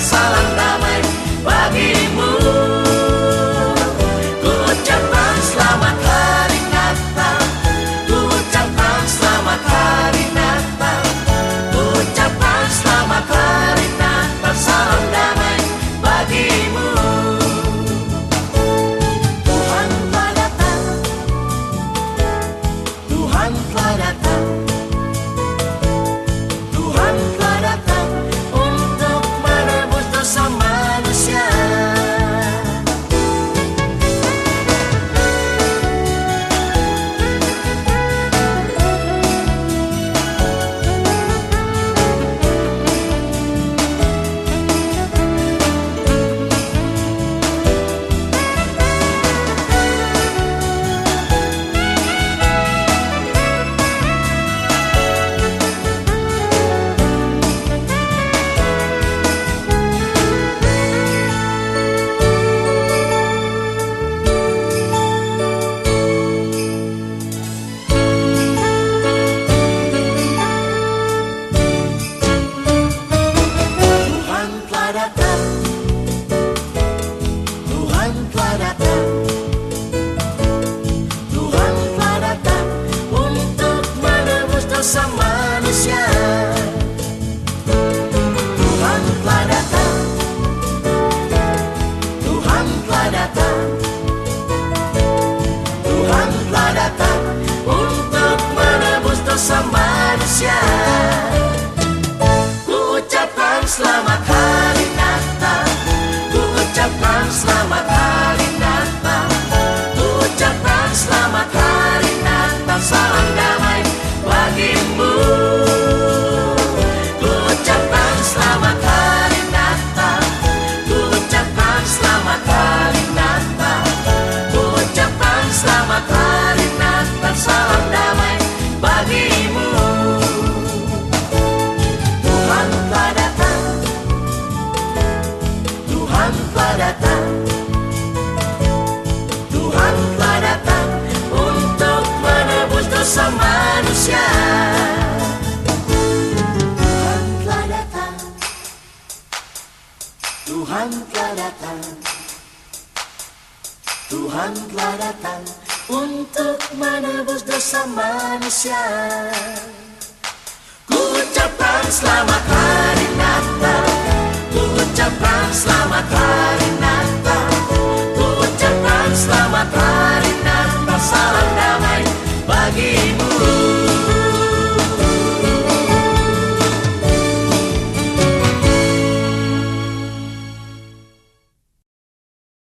salam Tuhan telah datang. Tuhan telah datang Untuk menebus dosa manusia. Ku ucapkan selamat hari Natal. Ku ucapkan selamat hari